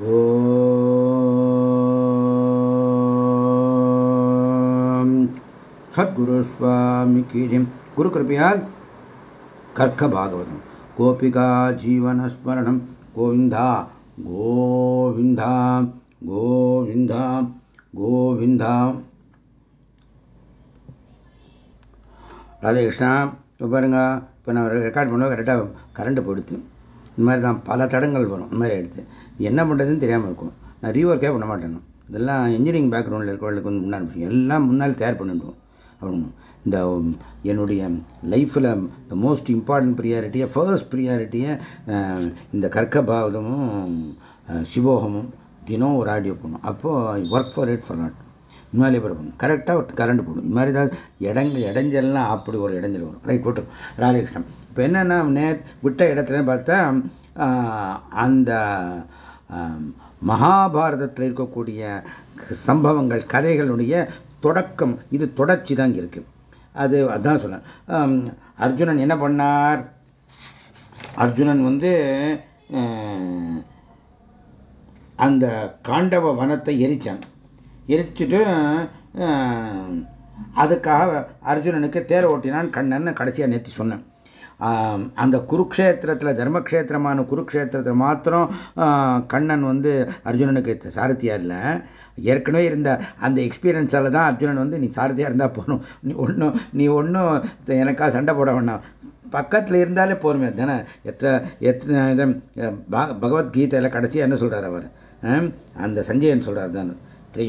ஓம். சத்குரு சுவாமி கீஜிம் குரு கிருப்பையால் கர்க்க பாகவதம். கோபிகா ஜீவனஸ்மரணம். கோவிந்தா கோவிந்தா கோவிந்தா கோவிந்தா. ராதகிருஷ்ணா இப்போ பாருங்க இப்போ நான் ரெக்கார்ட் பண்ணுவோம் கரெக்டாக கரண்ட் போடுத்து இந்த மாதிரி தான் பல தடங்கள் வரும். இந்த மாதிரி எடுத்து என்ன பண்ணுறதுன்னு தெரியாமல் இருக்கும். நான் ரீஒர்க்கே பண்ண மாட்டேன் இதெல்லாம் இன்ஜினியரிங் பேக்ரவுண்டில் இருக்கிறவங்களுக்கு வந்து முன்னாடி எல்லாம் முன்னால் தயார் பண்ணிவிடுவோம் அப்புறம் இந்த என்னுடைய லைஃப்பில் த மோஸ்ட் இம்பார்ட்டன்ட் ப்ரியாரிட்டியை ஃபர்ஸ்ட் ப்ரியாரிட்டியை இந்த கற்க பாவதமும் சிவோகமும் தினம் ஒரு ஆடியோ பண்ணும் அப்போது work for it for not இனிமேலே பிறப்பணும் கரெக்டாக ஒரு கரண்ட் போடும். இந்த மாதிரி ஏதாவது இடங்க இடைஞ்சல்லாம் அப்படி ஒரு இடைஞ்சல் வரும். ரைட் போட்டுரும் ராதாகிருஷ்ணன். இப்போ என்னென்னா நே விட்ட இடத்துல பார்த்தா அந்த மகாபாரதத்தில் இருக்கக்கூடிய சம்பவங்கள் கதைகளுடைய தொடக்கம் இது தொடர்ச்சி தான் இங்கே இருக்குது அது அதான் சொன்னேன் அர்ஜுனன் என்ன பண்ணார்? அர்ஜுனன் வந்து அந்த காண்டவ வனத்தை எரிச்சான். எரிச்சுட்டு அதுக்காக அர்ஜுனனுக்கு தேர் ஓட்டினான் கண்ணன் கடைசியாக நேற்று சொன்னேன். அந்த குருக்ஷேத்திரத்தில் தர்மக்ஷேத்திரமான குருக்ஷேத்திரத்தில் மாத்திரம் கண்ணன் வந்து அர்ஜுனனுக்கு சாரதியாக இல்லை. ஏற்கனவே இருந்த அந்த எக்ஸ்பீரியன்ஸால் தான் அர்ஜுனன் வந்து நீ சாரதியாக இருந்தால் போகணும் நீ ஒன்றும் நீ ஒன்றும் எனக்காக சண்டை போட வேண்டாம் பக்கத்தில் இருந்தாலே போருமே தானே. எத்தனை எத்தனை இதை பகவத்கீதையில் கடைசியாக என்ன சொல்கிறார் அவர்? அந்த சஞ்சயன் சொல்கிறார் தானே.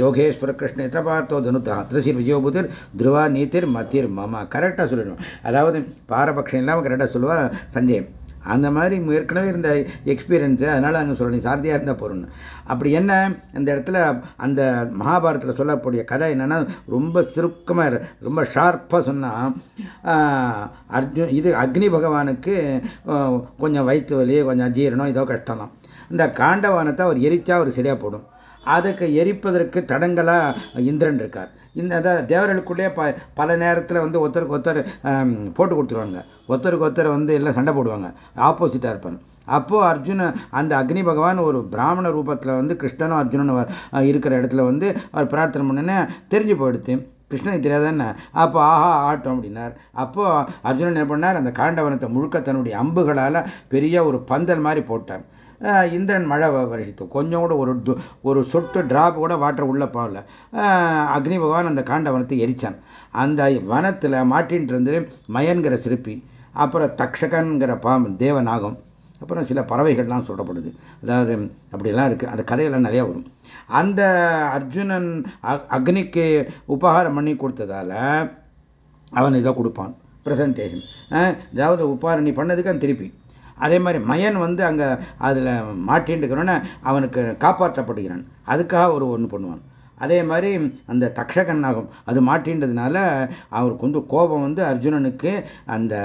யோகேஸ்வர கிருஷ்ண எத்த பார்த்தோ தனுத்தா திருசி விஜயோபுதர் துருவா நீத்திர் மத்திர் மாமா கரெக்டாக சொல்லணும் அதாவது பாரபட்சம் இல்லாமல் கரெக்டாக சொல்லுவார் சஞ்சய். அந்த மாதிரி ஏற்கனவே இருந்த எக்ஸ்பீரியன்ஸு அதனால் அங்கே சொல்லணும் சாரதியாக இருந்தால் போகிறோன்னு அப்படி என்ன அந்த இடத்துல அந்த மகாபாரதத்தில் சொல்லக்கூடிய கதை என்னென்னா ரொம்ப சுருக்கமாக ரொம்ப ஷார்ப்பாக சொன்னால் அர்ஜுன் இது அக்னி பகவானுக்கு கொஞ்சம் வயிற்று வலி கொஞ்சம் ஜீரணம் ஏதோ கஷ்டம்லாம் இந்த காண்டவானத்தை அவர் எரிச்சா அவர் சரியாக போடும். அதுக்கு எரிப்பதற்கு தடங்களாக இந்திரன் இருக்கார். இந்த அதாவது தேவர்களுக்குள்ளே ப பல நேரத்தில் வந்து ஒருத்தருக்கு ஒருத்தர் போட்டு கொடுத்துருவாங்க. ஒருத்தருக்கு ஒருத்தர் வந்து எல்லாம் சண்டை போடுவாங்க. ஆப்போசிட்டாக இருப்பாங்க அப்போது அர்ஜுன அந்த அக்னி பகவான் ஒரு பிராமண ரூபத்தில் வந்து கிருஷ்ணனும் அர்ஜுனனும் இருக்கிற இடத்துல வந்து அவர் பிரார்த்தனை பண்ணுன்னு தெரிஞ்சு போயிடுத்து கிருஷ்ணனுக்கு தெரியாதானே அப்போ ஆஹா ஆட்டம் அப்படின்னார். அப்போ அர்ஜுனன் என்ன பண்ணார்? அந்த காண்டவனத்தை முழுக்க தன்னுடைய அம்புகளால் பெரிய ஒரு பந்தல் மாதிரி போட்டார். இந்திரன் மழை வருஷத்து. கொஞ்சம் கூட ஒரு ஒரு சொட்டு டிராப் கூட வாட்டர் உள்ளே போகல. அக்னி பகவான் அந்த காண்ட வனத்தை எரிச்சான். அந்த வனத்தில் மாட்டின்ட்டு இருந்து மயன்கிற சிற்பி அப்புறம் தக்ஷகன்கிற பாம் தேவநாகம் அப்புறம் சில பறவைகள்லாம் சொல்லப்படுது. அதாவது அப்படிலாம் இருக்குது அந்த கதையெல்லாம் நிறையா வரும். அந்த அர்ஜுனன் அக்னிக்கு உபகாரம் பண்ணி கொடுத்ததால அவன் இதை கொடுப்பான். ப்ரெசன்டேஷன் அதாவது உபகாரம் நீ பண்ணதுக்கு திருப்பி. அதே மாதிரி மயன் வந்து அங்கே அதில் மாட்டின்ட்டுக்கிறோன்னே அவனுக்கு காப்பாற்றப்படுகிறான். அதுக்காக ஒரு ஒன்று பண்ணுவான். அதே மாதிரி அந்த தக்ஷகன் ஆகும் அது மாட்டின்றதுனால அவருக்கு வந்து கோபம் வந்து அர்ஜுனனுக்கு அந்த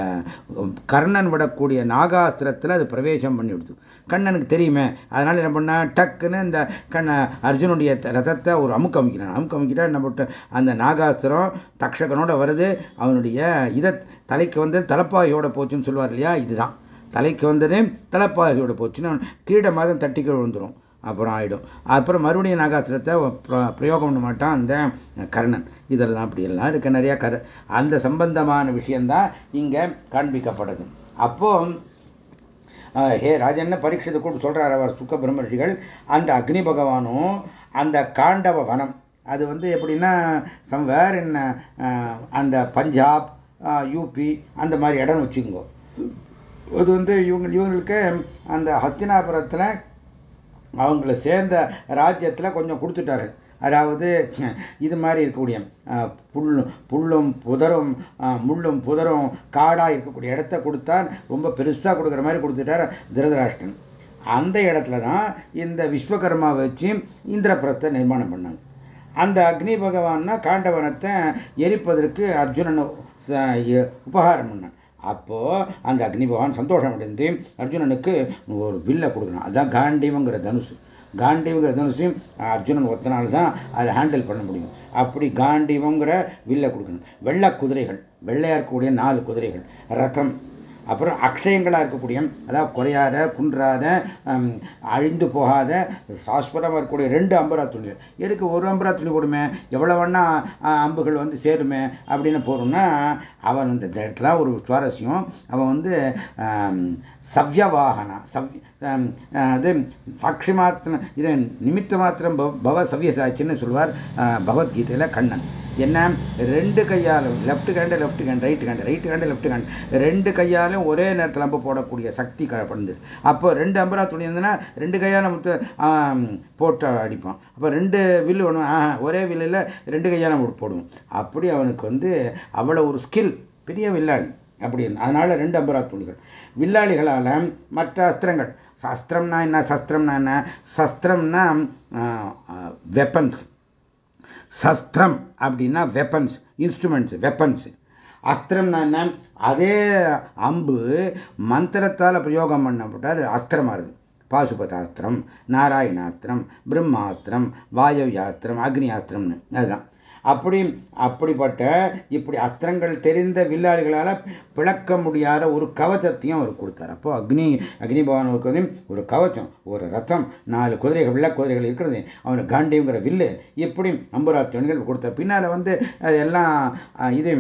கர்ணன் விடக்கூடிய நாகாஸ்திரத்தில் அது பிரவேசம் பண்ணி விடுது. கண்ணனுக்கு தெரியுமே அதனால என்ன பண்ணா டக்குன்னு இந்த கண்ண அர்ஜுனுடைய ரதத்தை ஒரு அமுக்கு அமைக்கிறான் அமுக்கு அமைக்கிட்டா நம்ம அந்த நாகாஸ்திரம் தக்ஷகனோட வருது அவனுடைய இதை தலைக்கு வந்து தலப்பாயோட போச்சுன்னு சொல்லுவார் இல்லையா இதுதான். தலைக்கு வந்ததே தலைப்பாகையோட போச்சுன்னா கீழே மாதம் தட்டி விழுந்துடும் அப்புறம் ஆகிடும் அப்புறம் மறுபடியும் நாகாசுரத்தை பிரயோகம் பண்ண மாட்டான் அந்த கர்ணன். இதெல்லாம் அப்படியெல்லாம் இருக்க. நிறையா கதை. அந்த சம்பந்தமான விஷயந்தான் இங்கே காண்பிக்கப்படுது. அப்போ ஹே ராஜன்ன பரீட்சத்தை கூட சொல்கிறார் அவர் சுக்க பிரம்மர்ஷிகள். அந்த அக்னி பகவானும் அந்த காண்டவ வனம். அது வந்து எப்படின்னா சம்வேர் என்ன அந்த பஞ்சாப் யூபி அந்த மாதிரி இடம் வச்சுக்கோ அது வந்து இவங்க இவங்களுக்கு அந்த ஹஸ்தினாபுரத்தில் அவங்கள சேர்ந்த ராஜ்யத்தில் கொஞ்சம் கொடுத்துட்டாரு. அதாவது இது மாதிரி இருக்கக்கூடிய புல்லும் புல்லும் புதரும் முள்ளும் புதரும் காடாக இருக்கக்கூடிய இடத்த கொடுத்தா ரொம்ப பெருசாக கொடுக்குற மாதிரி கொடுத்துட்டார் திருதராஷ்டன் அந்த இடத்துல தான் இந்த விஸ்வகர்மா வச்சு இந்திரபுரத்தை நிர்மாணம் பண்ணாங்க. அந்த அக்னி பகவான்னா காண்டவனத்தை எரிப்பதற்கு அர்ஜுனன் உபகாரம் பண்ணான். அப்போ அந்த அக்னி பகவான் சந்தோஷம் அடைந்து அர்ஜுனனுக்கு ஒரு வில்லை கொடுக்கணும். அதான் காண்டிவங்கிற தனுசு. காண்டிவங்கிற தனுசையும் அர்ஜுனன் ஒத்தனால தான் அதை ஹேண்டில் பண்ண முடியும். அப்படி காண்டிவங்கிற வில்லை கொடுக்கணும். வெள்ளை குதிரைகள் வெள்ளையா இருக்கக்கூடிய நாலு குதிரைகள் ரதம் அப்புறம் அக்ஷயங்களாக இருக்கக்கூடிய அதாவது குறையாத குன்றாத அழிந்து போகாத சாஸ்வரமாக இருக்கக்கூடிய ரெண்டு அம்பரா துணிகள் எதுக்கு ஒரு அம்பரா துணி போடுமே? எவ்வளோ வேணா அம்புகள் வந்து சேருமே அப்படின்னு போகிறோம்னா அவன் இந்த இடத்துல ஒரு சுவாரஸ்யம். அவன் வந்து சவ்யவாகனா சவ் அது சாட்சி மாத்திரம் இது நிமித்த மாத்திரம் பவ சவ்யசாட்சின்னு சொல்வார் பகவத்கீதையில் கண்ணன். என்ன? ரெண்டு கையாலும் left hand left hand right hand right hand left hand ரெண்டு கையாலும் ஒரே நேரத்தில் அம்பு போடக்கூடிய சக்தி பண்ணுது அப்போ ரெண்டு அம்பரா துணி இருந்ததுன்னா ரெண்டு கையால் முத்து போட்டு அடிப்போம். அப்போ ரெண்டு வில்லு ஒன்று ஒரே வில்லில் ரெண்டு கையால் போடுவோம். அப்படி அவனுக்கு வந்து அவ்வளோ ஒரு ஸ்கில் பெரிய வில்லாளி. அப்படி அதனால ரெண்டு அம்பரா துணிகள் வில்லாளிகளால் மற்ற அஸ்திரங்கள். சஸ்திரம்னா என்ன? சஸ்திரம்னா என்ன? சஸ்திரம்னா வெப்பன்ஸ் சஸ்திரம் அப்படின்னா வெப்பன்ஸ் இன்ஸ்ட்ருமெண்ட்ஸ் வெப்பன்ஸ் அஸ்திரம்னா என்ன? அதே அம்பு மந்திரத்தால் பிரயோகம் பண்ணப்பட்டால் அது அஸ்திரமாகுது பாசுபதாஸ்திரம் நாராயணாஸ்திரம் பிரம்மாஸ்திரம் வாயவியாஸ்திரம் அக்னியாஸ்திரம்னு அதுதான். அப்படி அப்படிப்பட்ட இப்படி அத்திரங்கள் தெரிந்த வில்லாளிகளால் பிளக்க முடியாத ஒரு கவச்சத்தையும் அவர் கொடுத்தார். அப்போ அக்னி அக்னி பகவானுக்கு இருக்கிறது ஒரு கவச்சம் ஒரு ரத்தம் நாலு குதிரைகள் வெள்ள குதிரைகள் இருக்கிறது. அவனுக்கு காண்டிங்கிற வில்லு இப்படி அம்புராத்தியன்கள் கொடுத்தார். பின்னால் வந்து எல்லாம் இது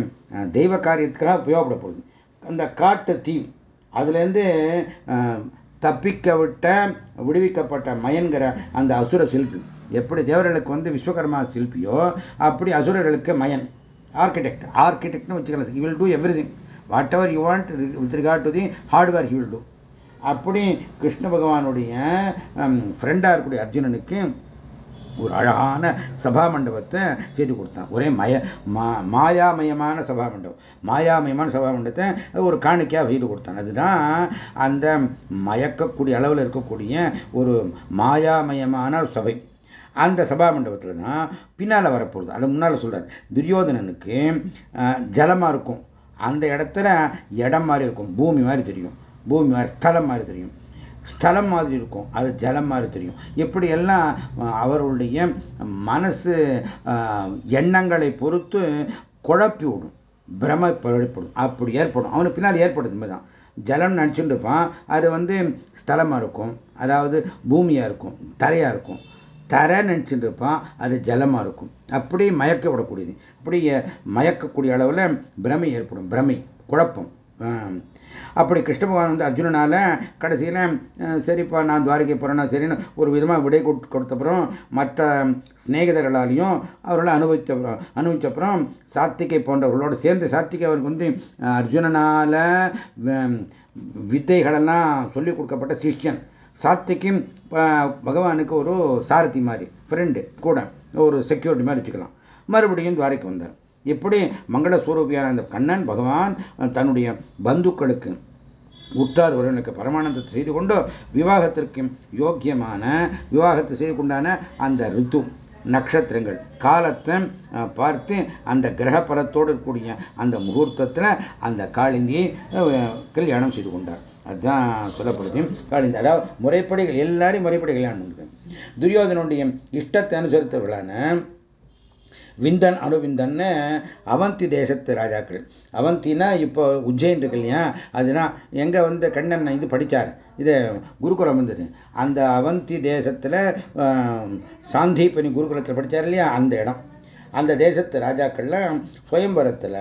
தெய்வ காரியத்துக்காக உபயோகப்பட போகுது. அந்த காட்டு தீ அதுலேருந்து தப்பிக்க விட்ட விடுவிக்கப்பட்ட மயன்கிற அந்த அசுர சில்பி. எப்படி தேவர்களுக்கு வந்து விஸ்வகர்மா சில்பியோ அப்படி அசுரர்களுக்கு மயன். ஆர்கிடெக்ட் ஆர்கிடெக்ட்னு வச்சுக்கலாம் you will do everything whatever you want with regard to the hardware he will do அப்படி கிருஷ்ண பகவானுடைய ஃப்ரெண்டாக இருக்கக்கூடிய அர்ஜுனனுக்கு ஒரு அழகான சபா மண்டபத்தை செய்து கொடுத்தான். ஒரே மய மா மாயாமயமான சபா மண்டபம் மாயாமயமான சபா மண்டபத்தை ஒரு காணிக்கையாக செய்து கொடுத்தான். அதுதான் அந்த மயக்கக்கூடிய அளவில் இருக்கக்கூடிய ஒரு மாயாமயமான சபை. அந்த சபா மண்டபத்தில் தான் பின்னால் வரப்போகுது. அது முன்னால் சொல்கிறார் துரியோதனனுக்கு ஜலமாக இருக்கும். அந்த இடத்துல இடம் மாதிரி இருக்கும். பூமி மாதிரி தெரியும். பூமி மாதிரி ஸ்தலம் மாதிரி தெரியும். ஸ்தலம் மாதிரி இருக்கும். அது ஜலம் மாதிரி தெரியும். இப்படி எல்லாம் அவர்களுடைய மனசு எண்ணங்களை பொறுத்து குழப்பி விடும். பிரம ஏற்படும் அப்படி ஏற்படும். அவனுக்கு பின்னால் ஏற்படுது தான். ஜலம் நினச்சிட்டு இருப்பான். அது வந்து ஸ்தலமாக இருக்கும். அதாவது பூமியாக இருக்கும். தரையாக இருக்கும். தரை நினச்சிட்டு இருப்பான். அது ஜலமாக இருக்கும். அப்படி மயக்க விடக்கூடியது. அப்படி மயக்கக்கூடிய அளவில் பிரமை ஏற்படும். பிரமை குழப்பம். அப்படி கிருஷ்ண பகவான் வந்து அர்ஜுனனால கடைசியில் சரிப்பா நான் துவாரகை போகிறேன்னா சரின்னு ஒரு விதமாக விடை கொடுத்தப்புறம் மற்ற சிநேகிதர்களாலையும் அவர்களை அனுபவித்த அனுபவிச்சப்புறம் சாத்திகை போன்றவர்களோடு சேர்ந்து சாத்திகை அவருக்கு வந்து அர்ஜுனனால் வித்தைகளெல்லாம் சொல்லிக் கொடுக்கப்பட்ட சிஷ்யன். சாத்திக்கும் பகவானுக்கு ஒரு சாரதி மாதிரி ஃப்ரெண்டு கூட ஒரு செக்யூரிட்டி மாதிரி வச்சுக்கலாம். மறுபடியும் துவாரைக்கு வந்தார். இப்படி மங்களஸ்வரூபியான அந்த கண்ணன் பகவான் தன்னுடைய பந்துக்களுக்கு உற்றார் உறவினருக்கு பரமானந்தத்தை செய்து கொண்டு விவாகத்திற்கு யோக்கியமான விவாகத்தை செய்து கொண்டான அந்த ரித்து நட்சத்திரங்கள் காலத்தை பார்த்து அந்த கிரக பலத்தோடு இருக்கக்கூடிய அந்த முகூர்த்தத்தில் அந்த காளிந்தியை கல்யாணம் செய்து கொண்டார். அதுதான் சொல்லப்படுது. காளிந்தி அதாவது முறைப்படிகள் எல்லாரையும் முறைப்படி கல்யாணம் பண்ணுறேன் துரியோதனுடைய இஷ்டத்தை அனுசரித்தவர்களான விந்தன் அணுவிந்தன்னு அவந்தி தேசத்து ராஜாக்கள். அவந்தினா இப்போ உஜ்ஜயின் இருக்கு இல்லையா? அதுனா எங்கே வந்து கண்ணன் இது படித்தார் இது குருகுலம் வந்தது. அந்த அவந்தி தேசத்தில் சாந்தீபனி குருகுலத்தில் படித்தார் இல்லையா? அந்த இடம். அந்த தேசத்து ராஜாக்கள்லாம் சுயம்பரத்தில்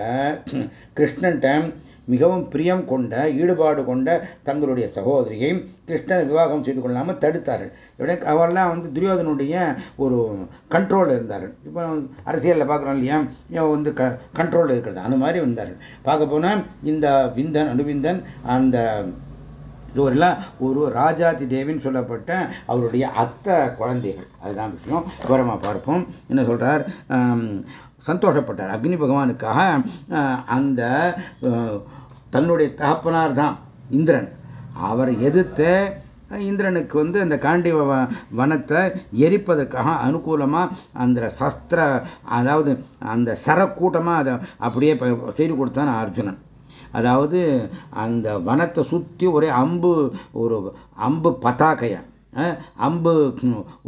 கிருஷ்ணன்ட்ட மிகவும் பிரியம் கொண்ட ஈடுபாடு கொண்ட தங்களுடைய சகோதரியை கிருஷ்ணன் விவாகம் செய்து கொள்ளாமல் தடுத்தார்கள். அவரெல்லாம் வந்து துரியோதனுடைய ஒரு கண்ட்ரோல் இருந்தார்கள். இப்போ அரசியலில் பார்க்குறோம் இல்லையா? வந்து க கண்ட்ரோல் இருக்கிறது. அந்த மாதிரி வந்தார்கள். பார்க்க போனால் இந்த விந்தன் அனுவிந்தன் அந்த இவரெல்லாம் ஒரு ராஜாதி தேவின்னு சொல்லப்பட்ட அவருடைய அத்தை குழந்தைகள். அதுதான் விஷயம். விவரமாக பார்ப்போம். என்ன சொல்றார்? சந்தோஷப்பட்டார். அக்னி பகவானுக்காக அந்த தன்னுடைய தகப்பனார் தான் இந்திரன். அவரை எதிர்த்து இந்திரனுக்கு வந்து அந்த காண்டி வனத்தை எரிப்பதற்காக அனுகூலமாக அந்த சஸ்திர அதாவது அந்த சரக்கூட்டமாக அதை அப்படியே செய்து கொடுத்தான் அர்ஜுனன். அதாவது அந்த வனத்தை சுற்றி ஒரே அம்பு ஒரு அம்பு பதாகையை? அம்பு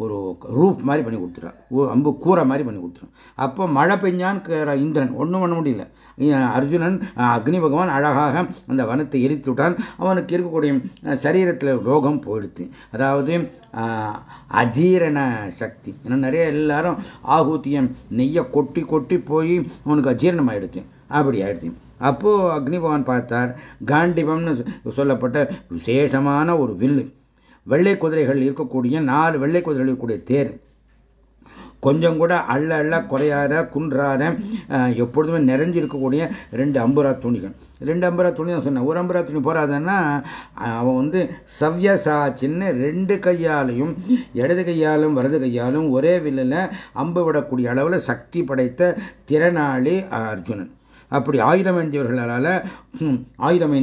ஒரு ரூப் மாதிரி பண்ணி கொடுத்துட்டான் அம்பு கூரை மாதிரி பண்ணி கொடுத்துட்டான் அப்போ மழை பெஞ்சான்னு இந்திரன். ஒன்றும் பண்ண முடியல. அர்ஜுனன் அக்னி பகவான் அழகாக அந்த வனத்தை எரித்து விட்டான். அவனுக்கு இருக்கக்கூடிய சரீரத்தில் ரோகம் போயிடுத்து. அதாவது அஜீரண சக்தி. ஏன்னா நிறைய எல்லாரும் ஆகூத்தியம் நெய்யை கொட்டி கொட்டி போய் அவனுக்கு அஜீரணம் ஆயிடுச்சு அப்படி ஆயிடுச்சு அப்போ அக்னி பகவான் பார்த்தார். காண்டிபம்னு சொல்லப்பட்ட விசேஷமான ஒரு வில்லு. வெள்ளை குதிரைகள் இருக்கக்கூடிய நாலு வெள்ளை குதிரைகள் இருக்கக்கூடிய தேர். கொஞ்சம் கூட அள்ள அள்ள குறையாத குன்றாத எப்பொழுதுமே நிறைஞ்சிருக்கக்கூடிய ரெண்டு அம்புரா துணிகள். ரெண்டு அம்புரா துணி தான் சொன்னேன். ஒரு அம்புரா துணி போறாதன்னா அவன் வந்து சவ்யசாச்சின்னு ரெண்டு கையாலையும் இடது கையாலும் வலது கையாலும் ஒரே வில்லில் அம்பு விடக்கூடிய அளவில் சக்தி படைத்த திறனாளி அர்ஜுனன். அப்படி ஆயுதம் ஏந்தியவர்களால் ஆயுதம்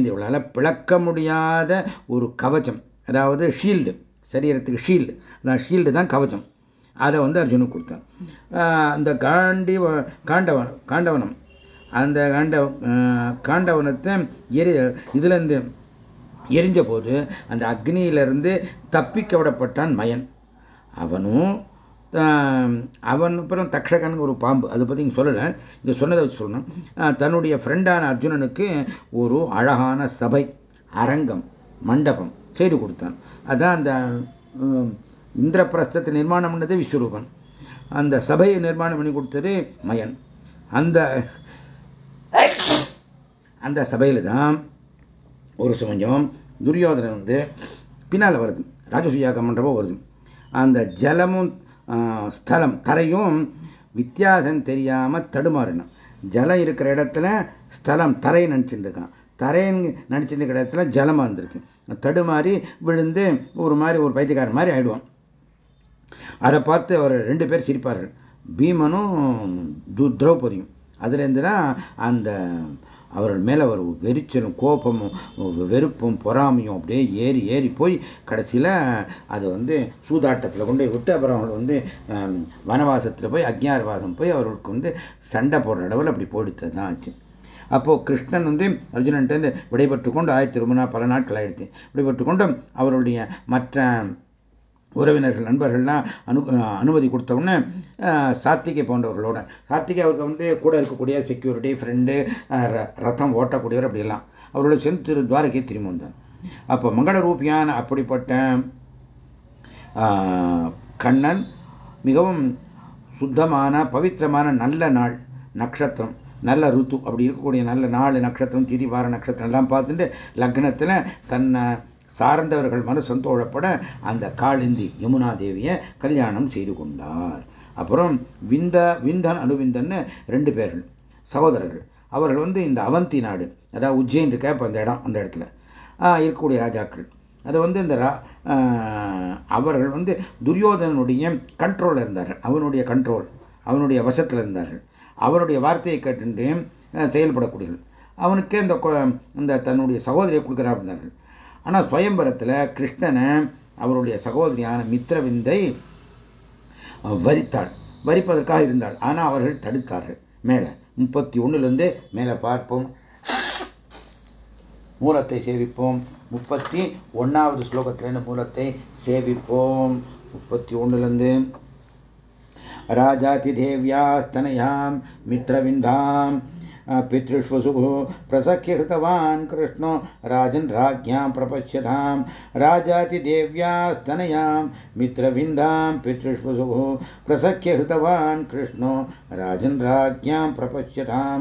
பிளக்க முடியாத ஒரு கவச்சம் அதாவது ஷீல்டு சரீரத்துக்கு ஷீல்டு அதான் ஷீல்டு தான் கவச்சம் அதை வந்து அர்ஜுனுக்கு கொடுத்தான். அந்த காண்டி காண்டவன் காண்டவனம். அந்த காண்ட காண்டவனத்தை எரி இதுலேருந்து எரிஞ்ச போது அந்த அக்னியிலிருந்து தப்பிக்க விடப்பட்டான் மயன். அவனும் அவன் அப்புறம் தக்ஷகன் ஒரு பாம்பு. அதை பற்றி இங்கே சொல்லலை. இங்கே சொன்னதை வச்சு சொல்லணும். தன்னுடைய ஃப்ரெண்டான அர்ஜுனனுக்கு ஒரு அழகான சபை அரங்கம் மண்டபம். செய்து கொடுத்தான். அதான் அந்த இந்திரபிரஸ்தத்தை நிர்மாணம் பண்ணது விஸ்வரூபன். அந்த சபையை நிர்மாணம் பண்ணி கொடுத்தது மயன். அந்த அந்த சபையில் தான் ஒரு சமயம் துரியோதனன் வந்து பின்னால் வருது. ராஜசுயாகம் பண்ணுறப்போ வருது. அந்த ஜலமும் ஸ்தலம் தரையும் வித்தியாசம் தெரியாமல் தடுமாறணும் ஜலம் இருக்கிற இடத்துல ஸ்தலம் தரை நினச்சிட்டு இருக்கான். தரைன்னு நினச்சிட்டு இடத்துல ஜலமாக இருந்திருக்கு. தடுமாறி விழுந்து ஒரு மாதிரி ஒரு பைத்தியக்காரன் மாதிரி ஆயிடுவான். அதை பார்த்து அவர் ரெண்டு பேர் சிரிப்பார்கள். பீமனும் திரௌபதியும். அதுலேருந்து தான் அந்த அவர்கள் மேலே ஒரு வெறிச்சலும் கோபமும் வெறுப்பும் பொறாமையும் அப்படியே ஏறி ஏறி போய் கடைசியில் அது வந்து சூதாட்டத்தில் கொண்டு விட்டு அப்புறம் அவர்கள் வந்து வனவாசத்தில் போய் அக்ஞாரவாசம் போய் அவர்களுக்கு வந்து சண்டை போடுற அளவில் அப்படி போயிடுத்து தான் ஆச்சு. அப்போது கிருஷ்ணன் வந்து அர்ஜுனன்ட்டு விடைபெற்று கொண்டு ஆயிரத்தி ரொம்ப நாள் பல நாட்கள் ஆயிடுச்சு விடைபெற்று கொண்டு அவருடைய மற்ற உறவினர்கள் நண்பர்கள்லாம் அனு அனுமதி கொடுத்தவுடனே சாத்திகை போன்றவர்களோட சாத்திகை அவருக்கு வந்து கூட இருக்கக்கூடிய செக்யூரிட்டி ஃப்ரெண்டு ரத்தம் ஓட்டக்கூடியவர் அப்படிலாம் அவரோட சேர்ந்து திரு துவாரகை திரும்பி வந்தார். அப்போ மங்கள ரூபியான அப்படிப்பட்ட கண்ணன் மிகவும் சுத்தமான பவித்திரமான நல்ல நாள் நட்சத்திரம். நல்ல ருத்து அப்படி இருக்கக்கூடிய நல்ல நாலு நட்சத்திரம் திதி வார நட்சத்திரம் எல்லாம் பார்த்துட்டு லக்னத்தில் தன்னை சார்ந்தவர்கள் மன சந்தோஷப்பட அந்த காளிந்தி யமுனா தேவியை கல்யாணம் செய்து கொண்டார். அப்புறம் விந்த விந்தன் அனுவிந்தன்னு ரெண்டு பேர்கள் சகோதரர்கள். அவர்கள் வந்து இந்த அவந்தி நாடு அதாவது உஜ்ஜயின் இருக்க இப்போ அந்த இடம் அந்த இடத்துல இருக்கக்கூடிய ராஜாக்கள். அது வந்து இந்த அவர்கள் வந்து துரியோதனனுடைய கண்ட்ரோலில் இருந்தார்கள். அவனுடைய கண்ட்ரோல் அவனுடைய வசத்தில் இருந்தார்கள். அவருடைய வார்த்தையை கேட்டு செயல்படக்கூடியவர்கள். அவனுக்கே இந்த இந்த தன்னுடைய சகோதரியை கொடுக்குறா இருந்தார்கள் ஆனால் சுயம்பரத்தில் கிருஷ்ணனை அவருடைய சகோதரியான மித்ரவிந்தை வரித்தாள். வரிப்பதற்காக இருந்தாள். ஆனால் அவர்கள் தடுத்தார்கள். மேலே முப்பத்தி ஒன்றுலேருந்து மேலே பார்ப்போம். மூலத்தை சேவிப்போம். முப்பத்தி ஒன்றாவது ஸ்லோகத்திலேருந்து மூலத்தை சேவிப்போம். முப்பத்தி ஒன்றுலேருந்து राजातिदेव्यास्तनयां पितृष्वसुः प्रसख्य कृतवान् कृष्णो राजन् राज्ञां प्रपश्यतां राजातिदेव्यास्तनयां मित्रविन्दां पितृष्वसुः प्रसख्य कृतवान् कृष्णो राजन् राज्ञां प्रपश्यतां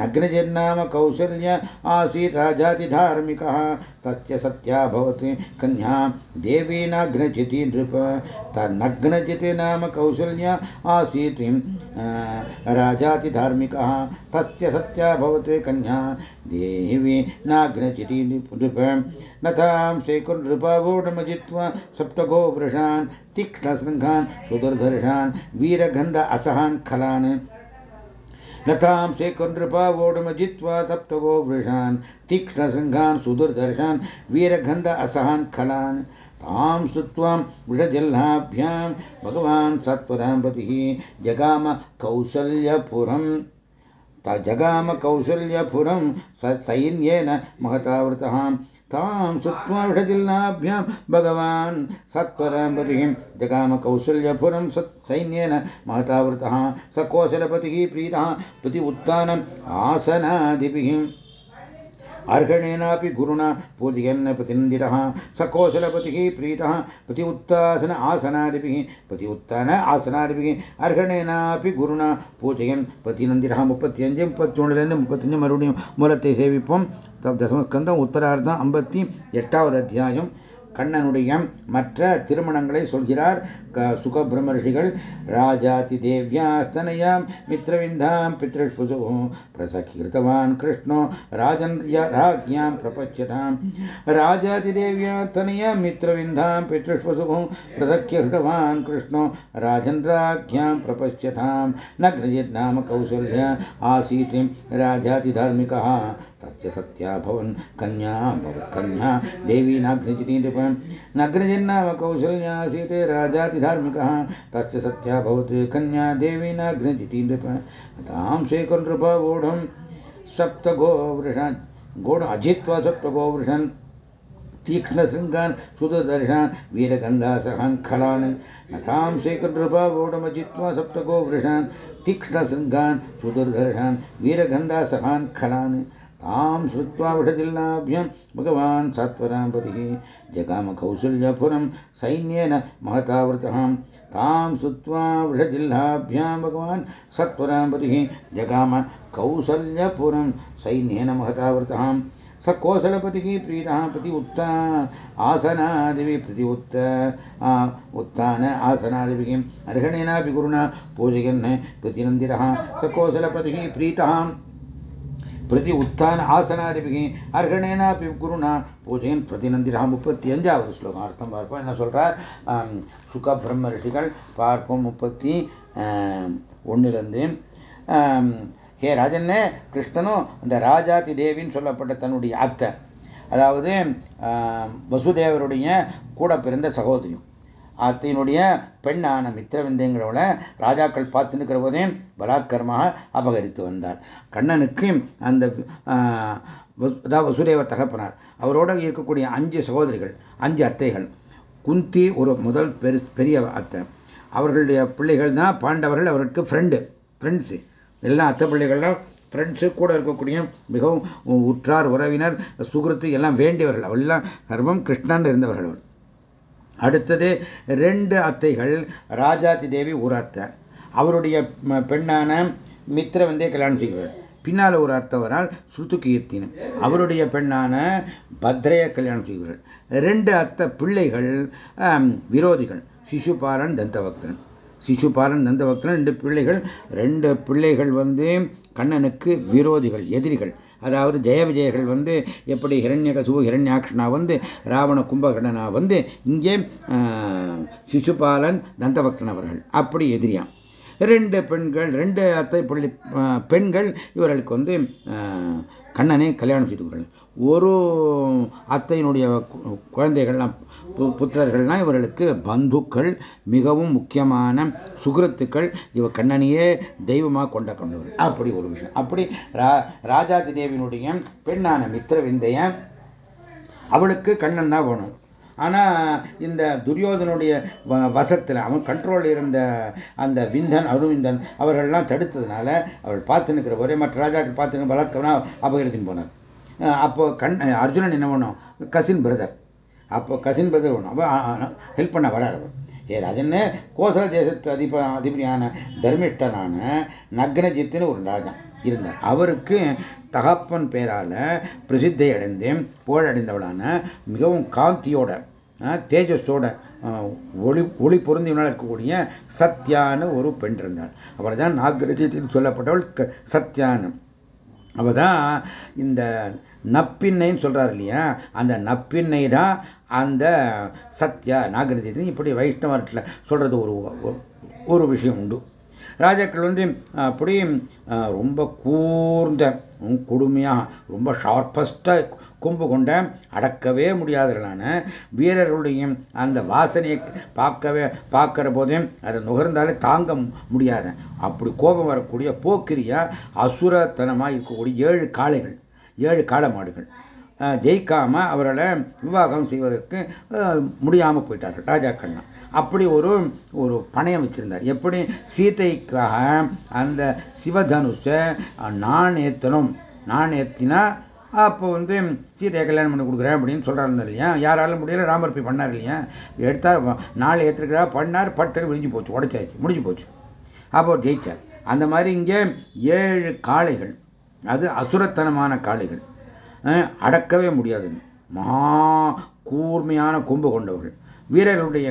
नग्नजन्नाम कौसल्य आसीत् राजातिधार्मिकः, तस्य सत्या भवति कन्या देवी नग्नजिति नृप तन्नग्नजिति नाम कौसल्य आसीत् राजातिधार्मिकः तस्य सत्या भवते कन्या। देवी नाग्नचिति नृप तां शेकुर्नृपावोढमजित्वा सप्तगो वृषान् तीक्ष्णशृङ्घान् सुदुर्धर्षान्, वीरगन्ध असहान् खलान्। लतां शेकुर्नृपावोढमजित्वा सप्तगो वृषान् तीक्ष्णशृङ्गान् सुदुर्दर्शान् वीरगन्ध असहान् खलान् तां स्तुत्वां वृषजल्लाभ्यां भगवान् सत्वराम्पतिः जगाम कौसल्यपुरम् जगाम कौसल्यपुरं सैन्येन महतावृतः तां सुत्वा विषजिल्लाभ्यां भगवान् सत्वरां पतिः जगामकौसल्यपुरं सत् सैन्येन महतावृतः स कौशलपतिः प्रीतः प्रति उत्थानम् आसनादिभिः अर्हणेनापि गुरुणा पूजयन् पतिन्दिरः सकोशलपतिः प्रीतः प्रति उत्तासन आसनादिभिः प्रति उत्तान आसनादिभिः அர்ஹணேனாபி குருணா பூஜையன் பதினந்திரா முப்பத்தி அஞ்சு முப்பத்தி ஒன்றுலேருந்து முப்பத்தஞ்சு மறுபடியும் மூலத்தை சேவிப்போம். தசமஸ்கந்தம் உத்தரார்த்தம் ஐம்பத்தி எட்டாவது அத்தியாயம். கண்ணனுடைய மற்ற திருமணங்களை சொல்கிறார். सुखब्रह्मर्षिगळ राजातिदेव्यास्तनयां मित्रविन्धां पितृष्पुसुः प्रसकीर्तवान् कृष्णो राजन् राज्ञां प्रपच्यतां। राजातिदेव्यास्तनयां मित्रविन्धां पितृष्पुसुः प्रसख्यहृतवान् कृष्णो राजन् राज्ञां प्रपश्यतां न कृजित् नाम कौशल्य आसीत् राजातिधार्मिकः। तस्य सत्या भवन् कन्या, भवत् कन्या, देवी नाग्निजिति नृपन् नग्नजिन्नाम कौशल्यासीते राजाति राजातिधार्मिकः तस्य सत्या भवत्, कन्या देवी नाघ्नचिति नृप। तां शेखनृपवूढं सप्तगोवृषन् गोढ अजित्वा सप्तगोवृषन्, तीक्ष्णशृङ्गान्, सुदर्शनान्, वीरगन्धासहान्, खलान्। नतां शेखनृपवूढमजित्वा सप्तगोवृषान्, तीक्ष्णशृङ्गान् सुदुर्धर्षान् वीरगन्धासहान्, खलान्। तां श्रुत्वा वृषजिल्लाभ्यां भगवान् सत्वराम्पतिः जगामकौसल्यपुरं सैन्येन महतावृतः तां श्रुत्वा वृषजिल्लाभ्यां भगवान् सत्वराम्पतिः जगाम कौसल्यपुरं सैन्येन महतावृतः स कौशलपतिः प्रीतः प्रति उत्ता आसनादिभिः प्रति उत्त उत्थान आसनादिभिः अर्हणेनापि गुरुणा पूजयन् प्रतिनन्दितः। स कौशलपतिः प्रीतः பிரதி உத்தான ஆசனாதிபிகி அர்ஹணேனாபி குருணா பூஜையின் பிரதிநந்திரா முப்பத்தி அஞ்சாவது ஸ்லோகம். அர்த்தம் பார்ப்போம். என்ன சொல்றார்? சுக பிரம்ம ரிஷிகள். பார்ப்போம் முப்பத்தி ஒன்னிலிருந்து. ஹே ராஜன்னே கிருஷ்ணனும் அந்த ராஜாதி தேவின்னு சொல்லப்பட்ட தன்னுடைய அத்தை அதாவது வசுதேவருடைய கூட பிறந்த சகோதரியும். அத்தையினுடைய பெண்ணான மித்திரவிந்தேங்கிறவளை ராஜாக்கள் பார்த்து நிற்கிற போதே பலாத்கரமாக அபகரித்து வந்தார். கண்ணனுக்கு அந்த அதாவது வசுதேவர் தகப்பனார். அவரோட இருக்கக்கூடிய அஞ்சு சகோதரிகள் அஞ்சு அத்தைகள். குந்தி ஒரு முதல் பெரு பெரிய அத்தை. அவர்களுடைய பிள்ளைகள் தான் பாண்டவர்கள் அவருக்கு ஃப்ரெண்டு ஃப்ரெண்ட்ஸு எல்லா அத்தை பிள்ளைகள்லாம் ஃப்ரெண்ட்ஸு கூட இருக்கக்கூடிய மிகவும் உற்றார் உறவினர் சுகிருத்து எல்லாம் வேண்டியவர்கள். அவெல்லாம் சர்வம் கிருஷ்ணன் இருந்தவர்கள் அடுத்தது ரெண்டு அத்தைகள் ராஜாதி தேவி ஒரு அத்தை. அவருடைய பெண்ணான மித்ர வந்தே கல்யாணம் செய்கிறார். பின்னால் ஒரு அர்த்தவரால் சுத்து கீர்த்தின் அவருடைய பெண்ணான பத்ரைய கல்யாணம் செய்கிறார். ரெண்டு அத்தை பிள்ளைகள் விரோதிகள். சிசுபாலன் தந்தபக்தன். சிசுபாலன் தந்தபக்தன் ரெண்டு பிள்ளைகள். ரெண்டு பிள்ளைகள் வந்து கண்ணனுக்கு விரோதிகள் எதிரிகள். அதாவது ஜெய விஜயர்கள் வந்து எப்படி ஹிரண்யகசு ஹிரண்யாக்ஷனா வந்து ராவண கும்பகர்ணனா வந்து இங்கே சிசுபாலன் தந்தபக்தன் அவர்கள். அப்படி எதிரியாம். ரெண்டு பெண்கள் ரெண்டு அத்தை பள்ளி பெண்கள் இவர்களுக்கு வந்து கண்ணனை கல்யாணம் செய்துகிறார்கள் ஒரு அத்தையினுடைய குழந்தைகள்லாம் புத்திரர்கள்லாம் இவர்களுக்கு பந்துக்கள் மிகவும் முக்கியமான சுகிருத்துக்கள் இவ கண்ணனையே தெய்வமாக கொண்ட கொண்டவர் அப்படி ஒரு விஷயம். அப்படி ராஜாதி தேவியினுடைய பெண்ணான மித்திர விந்தைய அவளுக்கு கண்ணன் தான் வேணும். ஆனால் இந்த துரியோதனுடைய வசத்தில் அவன் கண்ட்ரோல் இருந்த அந்த விந்தன் அருவிந்தன் அவர்கள்லாம் தடுத்ததுனால அவள் பார்த்து நிற்கிற ஒரே மற்ற ராஜாக்கள் பார்த்து பலாத்கவனா அபகரித்துன்னு போனார். அப்போ கண் அர்ஜுனன் என்ன பண்ணும்? கசின் பிரதர் அப்போ கசின் பிரதர் ஒன்று அப்போ ஹெல்ப் பண்ண வரார் அவர். ராஜன்னு கோசல தேசத்து அதிப அதிபதியான தர்மிஷ்டனான நக்னஜித்துன்னு ஒரு ராஜன். இருந்தார் அவருக்கு தகப்பன் பேரால பிரசித்தை அடைந்து புகழடைந்தவளான மிகவும் காந்தியோட தேஜஸோட ஒளி ஒளி பொருந்தினால் இருக்கக்கூடிய சத்யான ஒரு பெண் இருந்தாள். அவள் தான் நாகரஜித்தின்னு சொல்லப்பட்டவள் சத்யானம் அவ தான் இந்த நப்பின்னைன்னு சொல்றாரு இல்லையா? அந்த நப்பின்னை தான் அந்த சத்யா நாகரஜித்தின் இப்படி வைஷ்ணவத்தில் சொல்றது ஒரு ஒரு விஷயம் உண்டு. ராஜாக்கள் வந்து அப்படி ரொம்ப கூர்ந்த கொடுமையாக ரொம்ப ஷார்பஸ்டாக கொம்பு கொண்ட அடக்கவே முடியாதவர்களான வீரர்களுடைய அந்த வாசனையை பார்க்கவே பார்க்கிற போதே அதை நுகர்ந்தாலே தாங்க முடியாத. அப்படி கோபம் வரக்கூடிய போக்கிரியா அசுரத்தனமாக இருக்கக்கூடிய ஏழு காளைகள் ஏழு காளை மாடுகள் ஜெயிக்காம அவர்களை விவாகம் செய்வதற்கு முடியாமல் போயிட்டார்கள் ராஜா கண்ணன் அப்படி ஒரு ஒரு பணையம் வச்சிருந்தார். எப்படி? சீதைக்காக அந்த சிவதனுஷை நான் ஏத்தனும் நான் ஏத்தினா அப்போ வந்து சீதையை கல்யாணம் பண்ணி கொடுக்குறேன் அப்படின்னு சொல்கிறாரு இல்லையா? யாராலும் முடியல ராமர் போய் பண்ணார் இல்லையா? எடுத்தார் நாலு ஏற்றுக்கிறா பண்ணார் பட்டு விழிஞ்சு போச்சு உடச்சாச்சு முடிஞ்சு போச்சு. அப்போ ஜெயிச்சார். அந்த மாதிரி இங்கே ஏழு காளைகள் அது அசுரத்தனமான காளைகள். அடக்கவே முடியாதுன்னு மகா கூர்மையான கொம்பு கொண்டவர்கள். வீரர்களுடைய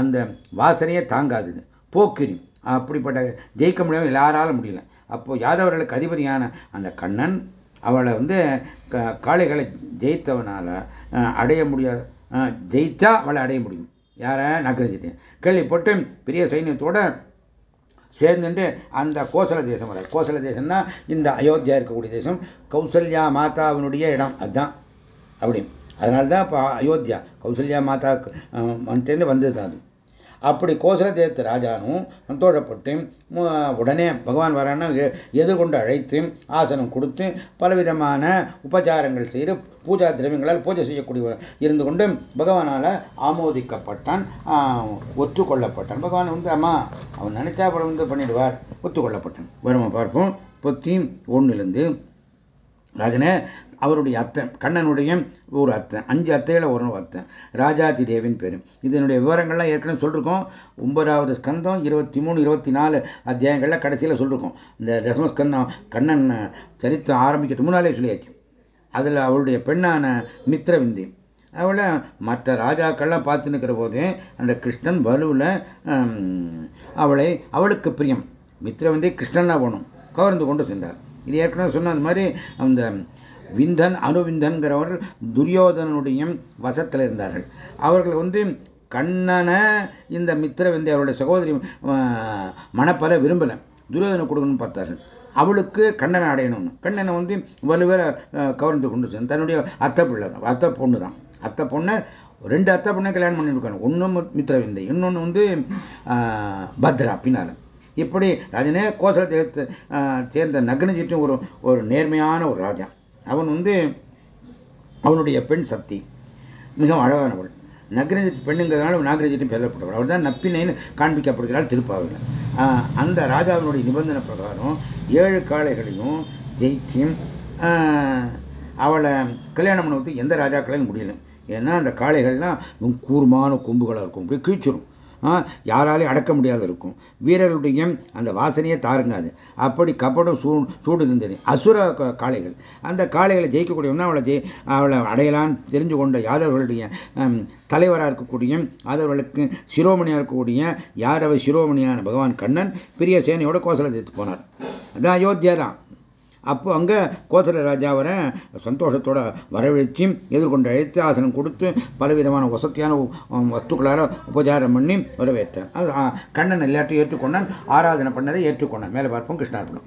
அந்த வாசனையே தாங்காதுது போக்கிரி. அப்படிப்பட்ட ஜெயிக்க முடியாமல் யாராலும் முடியல. அப்போ யாதவர்களுக்கு அதிபதியான அந்த கண்ணன் அவளை வந்து காளைகளை ஜெயித்தவனால் அடைய முடியாது ஜெயித்தா அவளை அடைய முடியும். யாரை? நகரஞ்சித்தேன் கேள்விப்பட்டு பெரிய சைன்யத்தோட சேர்ந்துட்டு அந்த கோசல தேசம் வர கோசல தேசம்னா இந்த அயோத்தியா இருக்கக்கூடிய தேசம். கௌசல்யா மாதாவினுடைய இடம். அதுதான். அப்படி. அதனால தான் இப்போ அயோத்தியா. கௌசல்யா மாதா வந்துட்டு வந்தது தான் அது. அப்படி கோசல தேசத்து ராஜானும் சந்தோஷப்பட்டு உடனே பகவான் வரான்னு எதிர்கொண்டு அழைத்து ஆசனம் கொடுத்து பலவிதமான உபச்சாரங்கள் செய்து பூஜா திரவியங்களால் பூஜை செய்யக்கூடிய இருந்து கொண்டு பகவானால் ஆமோதிக்கப்பட்டான் ஒத்துக்கொள்ளப்பட்டான். பகவான் வந்து அம்மா அவன் நினைச்சா அப்புறம் வந்து பண்ணிடுவார். ஒத்துக்கொள்ளப்பட்டான். வருமா பார்ப்போம். பொத்தி ஒன்றுலேருந்து ராஜனே அவருடைய அத்தை கண்ணனுடைய ஒரு அத்தை அஞ்சு அத்தையில் ஒரு அத்தை ராஜாதி தேவின் பேரு. இதனுடைய விவரங்கள்லாம் ஏற்கனவே சொல்லிருக்கோம். ஒன்பதாவது ஸ்கந்தம் இருபத்தி மூணு இருபத்தி நாலு அத்தியாயங்களில் கடைசியில் சொல்லிருக்கோம். இந்த தசமஸ்கந்தம் கண்ணன் சரித்திரம் ஆரம்பிக்கிறதுக்கு முன்னாலே சொல்லியாச்சு. அதில் அவளுடைய பெண்ணான மித்திரவிந்தி அவளை மற்ற ராஜாக்கள்லாம் பார்த்து நிற்கிற போதே அந்த கிருஷ்ணன் வலுவில் அவளை அவளுக்கு பிரியம். மித்திரவிந்தி கிருஷ்ணனா போகணும் கவர்ந்து கொண்டு சென்றார். இது ஏற்கனவே சொன்ன அந்த மாதிரி அந்த விந்தன் அணுவிந்தன்கிறவர்கள் துரியோதனனுடைய வசத்தில் இருந்தார்கள். அவர்கள் வந்து கண்ணனை இந்த மித்திரவிந்தை அவருடைய சகோதரி மனப்பல விரும்பலை. துரியோதனை கொடுக்கணும்னு பார்த்தார்கள். அவளுக்கு கண்ணனை அடையணும்னு. கண்ணனை வந்து வலுவேற கவர்ந்து கொண்டு சென்று தன்னுடைய அத்தை பிள்ளை தான் அத்தை பொண்ணு தான். அத்தை பொண்ணை ரெண்டு அத்தை பொண்ணை கல்யாணம் பண்ணியிருக்காங்க. ஒன்று மித்திரவிந்தை இன்னொன்று வந்து பத்ரா பின்னால். இப்படி ராஜனே கோசலத்தை சேர்ந்த நக்னஜிட்டும் ஒரு ஒரு நேர்மையான ஒரு ராஜா. அவன் வந்து அவனுடைய பெண் சக்தி. மிகவும் அழகானவள் நக்ரஜித் பெண்ணுங்கிறதுனால நாகரஜிட்டும் பேசப்படுவாள் அவள் தான் நப்பினைன்னு காண்பிக்கப்படுகிறாள் திருப்பாவில் அந்த ராஜாவினுடைய நிபந்தனை பிரகாரம் ஏழு காளைகளையும் ஜெயித்தியும் அவளை கல்யாணம் பண்ணுவதுக்கு எந்த ராஜாக்களையும் முடியல. ஏன்னா அந்த காளைகள்லாம் கூர்மான கொம்புகளாக இருக்கும். போய் கீழ்ச்சிரும். யாராலையும் அடக்க முடியாத இருக்கும். வீரர்களுடைய அந்த வாசனையே தாருங்காது. அப்படி கப்படம் சூ சூடு இருந்தது அசுர காளைகள். அந்த காளைகளை ஜெயிக்கக்கூடியவனா அவளை ஜெய் அவளை அடையலான்னு தெரிஞ்சு கொண்ட யாதவர்களுடைய தலைவராக இருக்கக்கூடிய யாதவர்களுக்கு சிரோமணியாக இருக்கக்கூடிய யாதவ சிரோமணியான பகவான் கண்ணன் பெரிய சேனையோட கோசலத்துக்கு போனார். அதான் அயோத்தியா தான் அப்போ அங்கே கோசல ராஜாவரை சந்தோஷத்தோட வரவழைச்சி எதிர்கொண்டு அழைத்து கொடுத்து பலவிதமான வசதியான வஸ்துக்களால் உபச்சாரம் பண்ணி வரவேற்றார். அது கண்ணன் எல்லாத்தையும் ஏற்றுக்கொண்டான் ஆராதனை பண்ணதை ஏற்றுக்கொண்டான். மேலே பார்ப்போம் கிருஷ்ணார்பணம்.